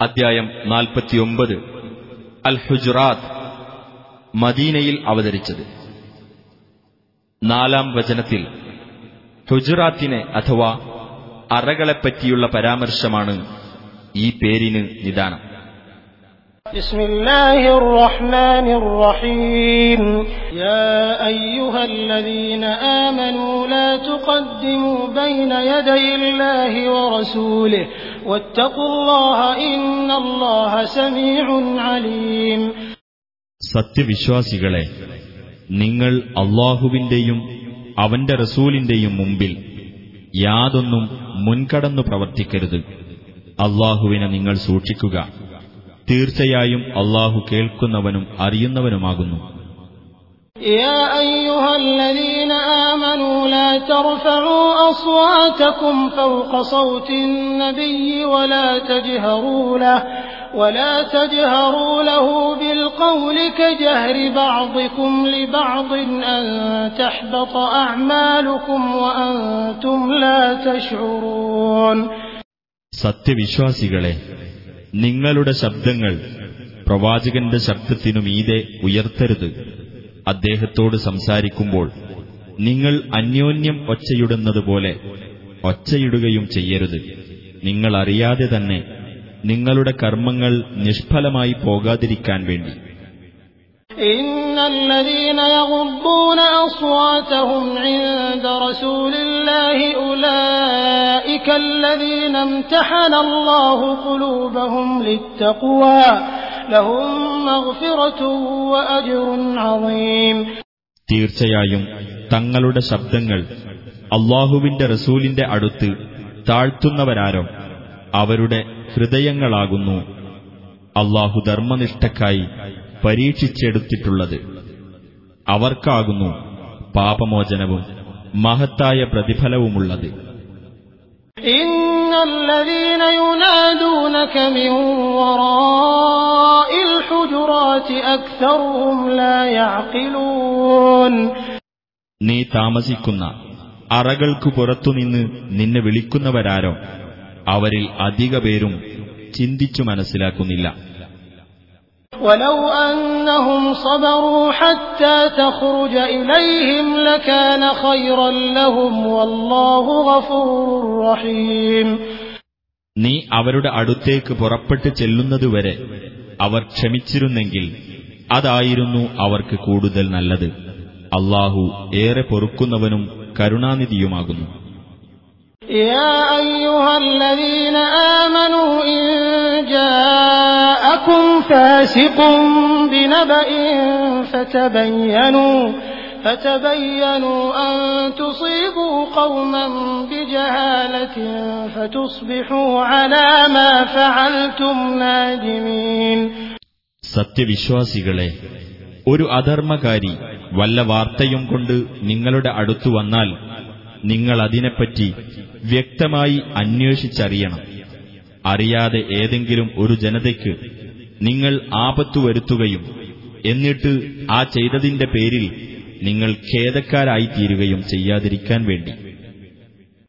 അദ്ധ്യായം നാൽപ്പത്തിയൊമ്പത്. അൽ ഹുജുറാത്ത് മദീനയിൽ അവതരിച്ചത്. നാലാം വചനത്തിൽ ഹുജുറാത്തിനെ അഥവാ അറകളെപ്പറ്റിയുള്ള പരാമർശമാണ് ഈ പേരിന് നിദാനം. بسم الله الرحمن الرحيم يا أيها الذين آمنوا لا تقدموا بين يدي الله ورسوله واتقوا الله إن الله سميع عليم സത്യവിശ്വാസികളെ നിങ്ങൾ അള്ളാഹുവിന്റെയും അവന്റെ റസൂലിന്റെയും മുമ്പിൽ യാതൊന്നും മുൻകടന്നു പ്രവർത്തിക്കരുത് അള്ളാഹുവിനെ നിങ്ങൾ സൂക്ഷിക്കുക തീർച്ചയായും അള്ളാഹു കേൾക്കുന്നവനും അറിയുന്നവനുമാകുന്നു يا أيها الذين آمنوا لا ترفعوا أصواتكم فوق صوت النبي ولا تجهروا له ولا تجهروا له بالقول كجهر بعضكم لبعض أن تحبط أعمالكم وأنتم لا تشعرون സത്യവിശ്വാസികളെ നിങ്ങളുടെ ശബ്ദങ്ങൾ പ്രവാചകന്റെ ശബ്ദത്തിനു മീതെ ഉയർത്തരുത്. അദ്ദേഹത്തോട് സംസാരിക്കുമ്പോൾ നിങ്ങൾ അന്യോന്യം ഒച്ചയിടുന്നതുപോലെ ഒച്ചയിടുകയും ചെയ്യരുത്. നിങ്ങളറിയാതെ തന്നെ നിങ്ങളുടെ കർമ്മങ്ങൾ നിഷ്ഫലമായി പോകാതിരിക്കാൻ വേണ്ടി. إن الذين يغضون أصواتهم عند رسول الله أولئك الذين امتحن الله قلوبهم للتقوى لهم مغفرة وأجر عظيم തീർച്ചയായും തങ്ങളുടെ ശബ്ദങ്ങൾ അള്ളാഹുവിന്റെ റസൂലിന്റെ അടുത്ത് താഴ്ത്തുന്നവരാരോ അവരുടെ ഹൃദയങ്ങളാകുന്നു അള്ളാഹു ധർമ്മനിഷ്ഠക്കായി പരീക്ഷിച്ചെടുത്തിട്ടുള്ളത് അവർക്കാകുന്നു പാപമോചനവും മഹത്തായ പ്രതിഫലവുമുള്ളത് إن الذين ينادونك من وراء الحجرات أكثرهم لا يعقلون നീ താമസിക്കുന്ന അറകൾക്കു പുറത്തുനിന്ന് നിന്നെ വിളിക്കുന്നവരാരോ അവരിൽ അധിക പേരും ചിന്തിച്ചു മനസ്സിലാക്കുന്നില്ല ولو أنهم صبروا حتى تخرج إليهم لكان خيرا لهم والله غفور رحيم നീ അവരുടെ അടുത്തേക്ക് പുറപ്പെട്ട് ചെല്ലുന്നതുവരെ അവർ ക്ഷമിച്ചിരുന്നെങ്കിൽ അതായിരുന്നു അവർക്ക് കൂടുതൽ നല്ലത് അള്ളാഹു ഏറെ പൊറുക്കുന്നവനും കരുണാനിധിയുമാകുന്നു يا أيها الذين آمنوا إن جاءكم فاسق بنبأ فتبينوا فتبينوا أن تصيبوا قوما بجهالة فتصبحوا على ما فعلتم نادمين സത്യവിശ്വാസികളെ ഒരു അധർമ്മകാരി വല്ല വാർത്തയും കൊണ്ട് നിങ്ങളുടെ അടുത്തു വന്നാൽ നിങ്ങൾ അതിനെപ്പറ്റി വ്യക്തമായി അന്വേഷിച്ചറിയണം. അറിയാതെ ഏതെങ്കിലും ഒരു ജനതയ്ക്ക് നിങ്ങൾ ആപത്തു വരുത്തുകയും എന്നിട്ട് ആ ചെയ്തതിന്റെ പേരിൽ നിങ്ങൾ ഖേദക്കാരായിത്തീരുകയും ചെയ്യാതിരിക്കാൻ വേണ്ടി.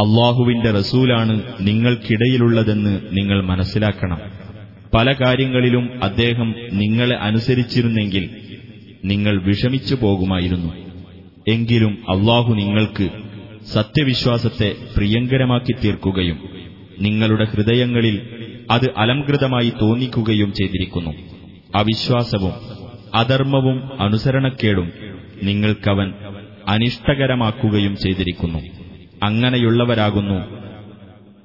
അള്ളാഹുവിന്റെ റസൂലാണ് നിങ്ങൾക്കിടയിലുള്ളതെന്ന് നിങ്ങൾ മനസ്സിലാക്കണം. പല കാര്യങ്ങളിലും അദ്ദേഹം നിങ്ങളെ അനുസരിച്ചിരുന്നെങ്കിൽ നിങ്ങൾ വിഷമിച്ചു പോകുമായിരുന്നു. എങ്കിലും അള്ളാഹു നിങ്ങൾക്ക് സത്യവിശ്വാസത്തെ പ്രിയങ്കരമാക്കി തീർക്കുകയും നിങ്ങളുടെ ഹൃദയങ്ങളിൽ അത് അലംകൃതമായി തോന്നിക്കുകയും ചെയ്തിരിക്കുന്നു. അവിശ്വാസവും അധർമ്മവും അനുസരണക്കേടും നിങ്ങൾക്കവൻ അനിഷ്ടകരമാക്കുകയും ചെയ്തിരിക്കുന്നു. അങ്ങനെയുള്ളവരാകുന്നു.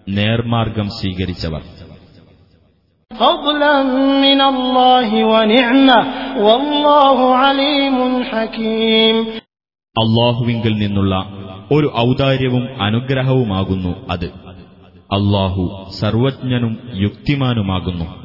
നേർമാർഗം സ്വീകരിച്ചവർ. അള്ളാഹുവിങ്കിൽ നിന്നുള്ള ഒരു ഔദാര്യവും അനുഗ്രഹവുമാകുന്നു അത്. അള്ളാഹു സർവജ്ഞനും യുക്തിമാനുമാകുന്നു.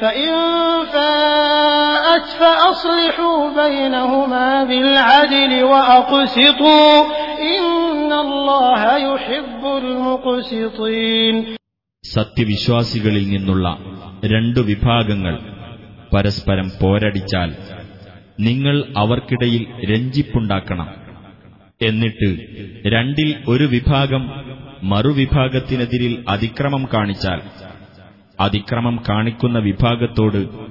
فإن فاءت فأصلحوا بينهما بالعدل وأقسطوا إن الله يحب المقسطين സത്യവിശ്വാസികളിൽ നിന്നുള്ള രണ്ടു വിഭാഗങ്ങൾ പരസ്പരം പോരടിച്ചാൽ നിങ്ങൾ അവർക്കിടയിൽ രഞ്ജിപ്പുണ്ടാക്കണം എന്നിട്ട് രണ്ടിൽ ഒരു വിഭാഗം മറുവിഭാഗത്തിനെതിരിൽ അതിക്രമം കാണിച്ചാൽ അതിക്രമം കാണിക്കുന്ന വിഭാഗത്തോട്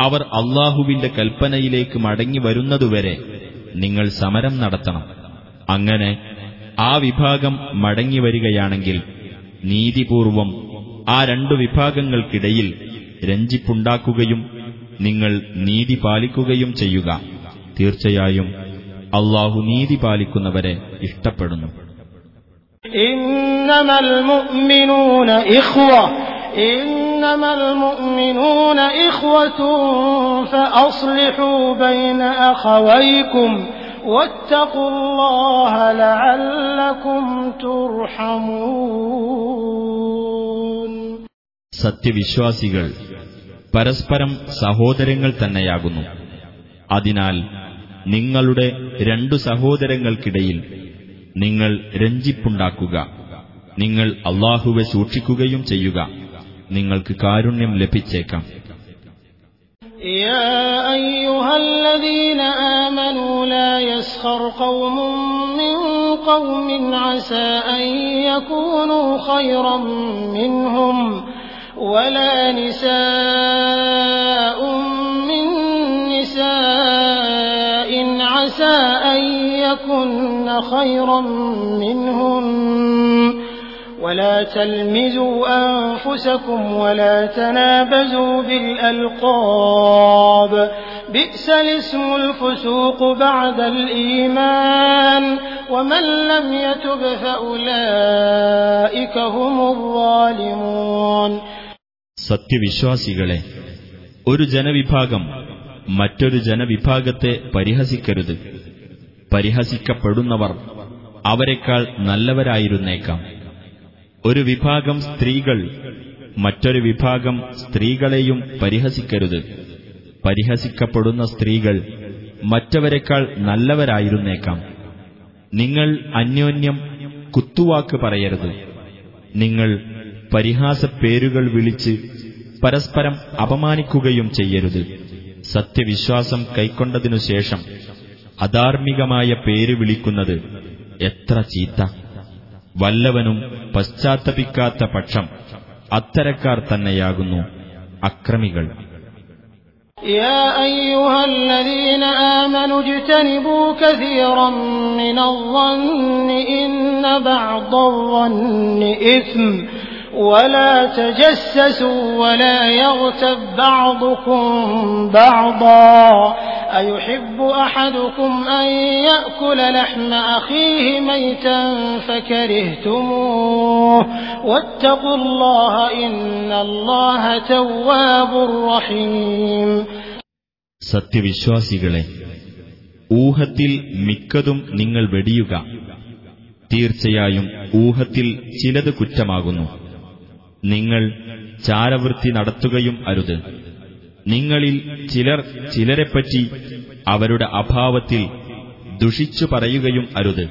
അവർ അള്ളാഹുവിന്റെ കൽപ്പനയിലേക്ക് മടങ്ങി വരുന്നതുവരെ നിങ്ങൾ സമരം നടത്തണം. അങ്ങനെ ആ വിഭാഗം മടങ്ങി വരികയാണെങ്കിൽ നീതിപൂർവം ആ രണ്ടു വിഭാഗങ്ങൾക്കിടയിൽ രഞ്ജിപ്പുണ്ടാക്കുകയും നിങ്ങൾ നീതി പാലിക്കുകയും ചെയ്യുക. തീർച്ചയായും അള്ളാഹു നീതി പാലിക്കുന്നവരെ ഇഷ്ടപ്പെടുന്നു. ഇന്നമൽ മുഅ്മിനൂന ഇഖ്വ. ഇന്ന إنما المؤمنون إخوة فأصلحوا بين أخويكم واتقوا الله لعلكم ترحمون സത്യവിശ്വാസികൾ പരസ്പരം സഹോദരങ്ങൾ തന്നെയാകുന്നു അതിനാൽ നിങ്ങളുടെ രണ്ടു സഹോദരങ്ങൾക്കിടയിൽ നിങ്ങൾ രഞ്ജിപ്പുണ്ടാക്കുക നിങ്ങൾ അള്ളാഹുവെ സൂക്ഷിക്കുകയും ചെയ്യുക നിങ്ങൾക്ക് കാരുണ്യം ലഭിച്ചേക്കാം يا أيها الذين آمنوا لا يسخر قوم من قوم عسى أن يكونوا خيرا منهم ولا نساء من نساء عسى أن يكن خيرا منهن ولا تلمزوا أنفسكم ولا تنابزوا بالألقاب بئس الاسم الفسوق بعد الإيمان ومن لم يتب فأولئك هم الظالمون സത്യവിശ്വാസികളെ ഒരു ജനവിഭാഗം മറ്റൊരു ജനവിഭാഗത്തെ പരിഹസിക്കരുത് പരിഹസിക്കപ്പെടുന്നവർ അവരെക്കാൾ നല്ലവരായിരുന്നേക്കാം ഒരു വിഭാഗം സ്ത്രീകൾ മറ്റൊരു വിഭാഗം സ്ത്രീകളെയും പരിഹസിക്കരുത്. പരിഹസിക്കപ്പെടുന്ന സ്ത്രീകൾ മറ്റവരെക്കാൾ നല്ലവരായിരുന്നേക്കാം. നിങ്ങൾ അന്യോന്യം കുത്തുവാക്ക് പറയരുത്. നിങ്ങൾ പരിഹാസപ്പേരുകൾ വിളിച്ച് പരസ്പരം അപമാനിക്കുകയും ചെയ്യരുത്. സത്യവിശ്വാസം കൈക്കൊണ്ടതിനുശേഷം അധാർമികമായ പേര് വിളിക്കുന്നത് എത്ര ചീത്ത. വല്ലവനും പശ്ചാത്തപിക്കാത്ത പക്ഷം അത്തരക്കാർ തന്നെയാകുന്നു അക്രമികൾ يا أيها الذين آمنوا اجتنبوا كثيرا من الظن إن بعض الظن إثم ولا تجسسوا ولا يغتب بعضكم بعضا أيحب أحدكم أن يأكل لحم أخيه ميتا فكرهتموه واتقوا الله إن الله تواب رحيم സത്യവിശ്വാസികളെ ഊഹത്തിൽ മിക്കതും നിങ്ങൾ വെടിയുക തീർച്ചയായും ഊഹത്തിൽ ചിലത് കുറ്റമാകുന്നു നിങ്ങൾ ചാരവൃത്തി നടത്തുകയും അരുത് നിങ്ങളിൽ ചിലർ ചിലരെപ്പറ്റി അവരുടെ അഭാവത്തിൽ ദുഷിച്ചു പറയുകയും അരുത്.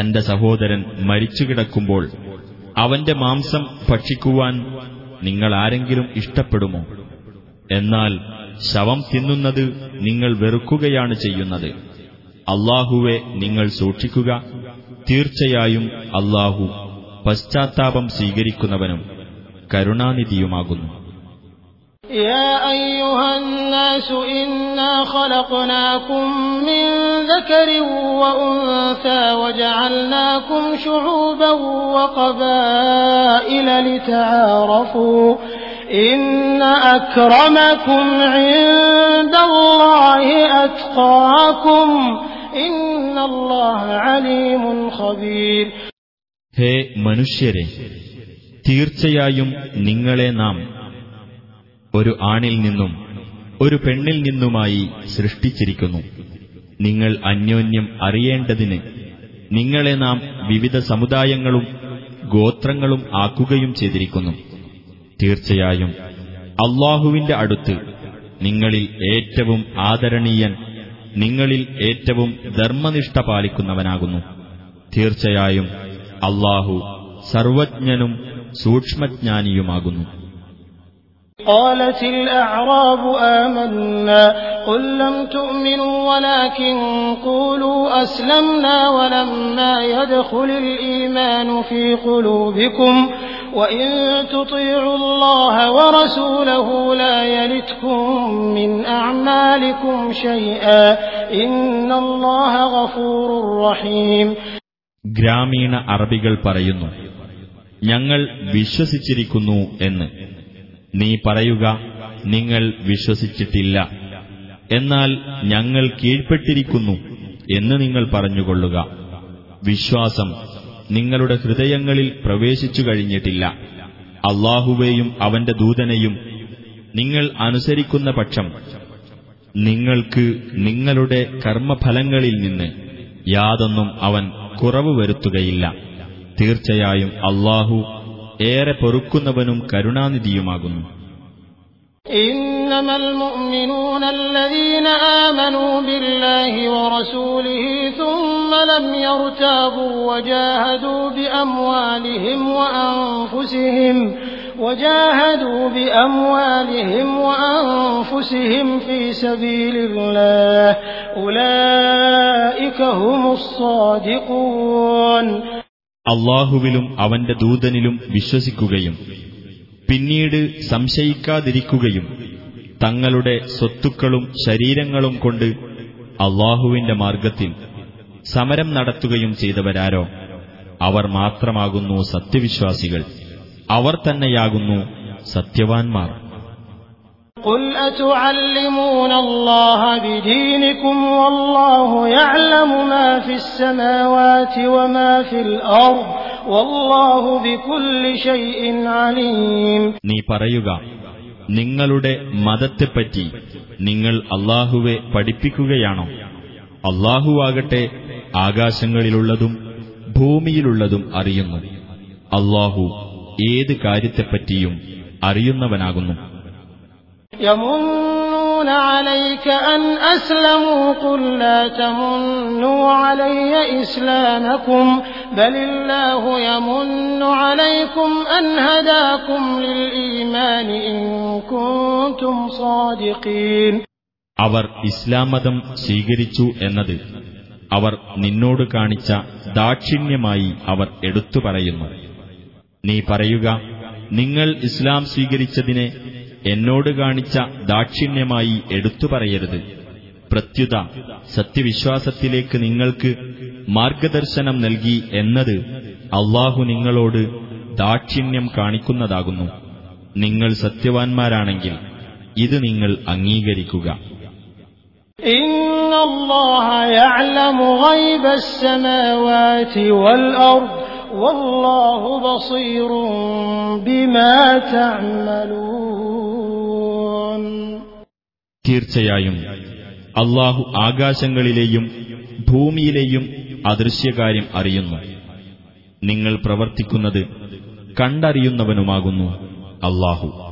തന്റെ സഹോദരൻ മരിച്ചുകിടക്കുമ്പോൾ അവന്റെ മാംസം ഭക്ഷിക്കുവാൻ നിങ്ങൾ ആരെങ്കിലും ഇഷ്ടപ്പെടുമോ? എന്നാൽ ശവം തിന്നുന്നത് നിങ്ങൾ വെറുക്കുകയാണ് ചെയ്യുന്നത്. അള്ളാഹുവെ നിങ്ങൾ സൂക്ഷിക്കുക. തീർച്ചയായും അല്ലാഹു പശ്ചാത്താപം സ്വീകരിക്കുന്നവനും കരുണാനിധിയുമാകുന്നു. يا أيها الناس إنا خلقناكم من ذكر وأنثى وجعلناكم شعوبا وقبائل لتعارفوا إن أكرمكم عند الله أتقاكم إن الله عليم خبير ഹേ മനുഷ്യരെ തീർച്ചയായും നിങ്ങളെ നാം ഒരു ആണിൽ നിന്നും ഒരു പെണ്ണിൽ നിന്നുമായി സൃഷ്ടിച്ചിരിക്കുന്നു. നിങ്ങൾ അന്യോന്യം അറിയേണ്ടതിന് നിങ്ങളെ നാം വിവിധ സമുദായങ്ങളും ഗോത്രങ്ങളും ആക്കുകയും ചെയ്തിരിക്കുന്നു. തീർച്ചയായും അള്ളാഹുവിന്റെ അടുത്ത് നിങ്ങളിൽ ഏറ്റവും ആദരണീയൻ നിങ്ങളിൽ ഏറ്റവും ധർമ്മനിഷ്ഠ പാലിക്കുന്നവനാകുന്നു. തീർച്ചയായും അള്ളാഹു സർവജ്ഞനും സൂക്ഷ്മജ്ഞാനിയുമാകുന്നു. قالت الأعراب آمنا قل لم تؤمنوا ولكن قولوا أسلمنا ولما يدخل الإيمان في قلوبكم وإن تطيعوا الله ورسوله لا يلتكم من أعمالكم شيئا إن الله غفور رحيم ഗ്രാമീണ അറബികൾ പറയുന്നു ഞങ്ങൾ വിശ്വസിച്ചിരിക്കുന്നു എന്ന് നീ പറയുക നിങ്ങൾ വിശ്വസിച്ചിട്ടില്ല. എന്നാൽ ഞങ്ങൾ കീഴ്പ്പെട്ടിരിക്കുന്നു എന്ന് നിങ്ങൾ പറഞ്ഞുകൊള്ളുക. വിശ്വാസം നിങ്ങളുടെ ഹൃദയങ്ങളിൽ പ്രവേശിച്ചു കഴിഞ്ഞിട്ടില്ല. അള്ളാഹുവേയും അവന്റെ ദൂതനെയും നിങ്ങൾ അനുസരിക്കുന്ന പക്ഷം നിങ്ങൾക്ക് നിങ്ങളുടെ കർമ്മഫലങ്ങളിൽ നിന്ന് യാതൊന്നും അവൻ കുറവ് വരുത്തുകയില്ല. തീർച്ചയായും അള്ളാഹു ഏറെ പൊറുക്കുന്നവനും കരുണാനിധിയുമാകുന്നു إنما المؤمنون الذين آمنوا بالله ورسوله ثم لم يرتابوا وجاهدوا بأموالهم وأنفسهم وجاهدوا بأموالهم وأنفسهم في سبيل الله أولئك هم الصادقون അള്ളാഹുവിലും അവന്റെ ദൂതനിലും വിശ്വസിക്കുകയും പിന്നീട് സംശയിക്കാതിരിക്കുകയും തങ്ങളുടെ സ്വത്തുക്കളും ശരീരങ്ങളും കൊണ്ട് അള്ളാഹുവിന്റെ മാർഗത്തിൽ സമരം നടത്തുകയും ചെയ്തവരാരോ? അവർ മാത്രമാകുന്നു സത്യവിശ്വാസികൾ. അവർ തന്നെയാകുന്നു സത്യവാൻമാർ. قل أتعلمون الله بدينكم والله يعلم ما في السماوات وما في الأرض والله بكل شيء عليم നീ പറയുക നിങ്ങളുടെ മതത്തെപ്പറ്റി നിങ്ങൾ അള്ളാഹുവെ പഠിപ്പിക്കുകയാണോ അള്ളാഹുവാകട്ടെ ആകാശങ്ങളിലുള്ളതും ഭൂമിയിലുള്ളതും അറിയുന്നു അള്ളാഹു ഏത് കാര്യത്തെപ്പറ്റിയും അറിയുന്നവനാകുന്നു يمنون عليك أن أسلموا قل لا تمنوا علي إسلامكم بل الله يمن عليكم أن هداكم للإيمان إن كنتم صادقين അവർ ഇസ്ലാം മതം സ്വീകരിച്ചു എന്നത് അവർ നിന്നോട് കാണിച്ച ദാക്ഷിണ്യമായി അവർ എടുത്തു പറയുന്നു നീ പറയുക നിങ്ങൾ ഇസ്ലാം സ്വീകരിച്ചതിനെ എന്നോട് കാണിച്ച ദാക്ഷിണ്യമായി എടുത്തു പറയരുത് പ്രത്യുത സത്യവിശ്വാസത്തിലേക്ക് നിങ്ങൾക്ക് മാർഗദർശനം നൽകി എന്നത് അള്ളാഹു നിങ്ങളോട് ദാക്ഷിണ്യം കാണിക്കുന്നതാകുന്നു നിങ്ങൾ സത്യവാൻമാരാണെങ്കിൽ ഇത് നിങ്ങൾ അംഗീകരിക്കുക إن الله يعلم غيب السماوات والأرض والله بصير بما تعملون തീർച്ചയായും. അള്ളാഹു ആകാശങ്ങളിലെയും ഭൂമിയിലെയും അദൃശ്യകാര്യം അറിയുന്നു. നിങ്ങൾ പ്രവർത്തിക്കുന്നത് കണ്ടറിയുന്നവനുമാകുന്നു അള്ളാഹു.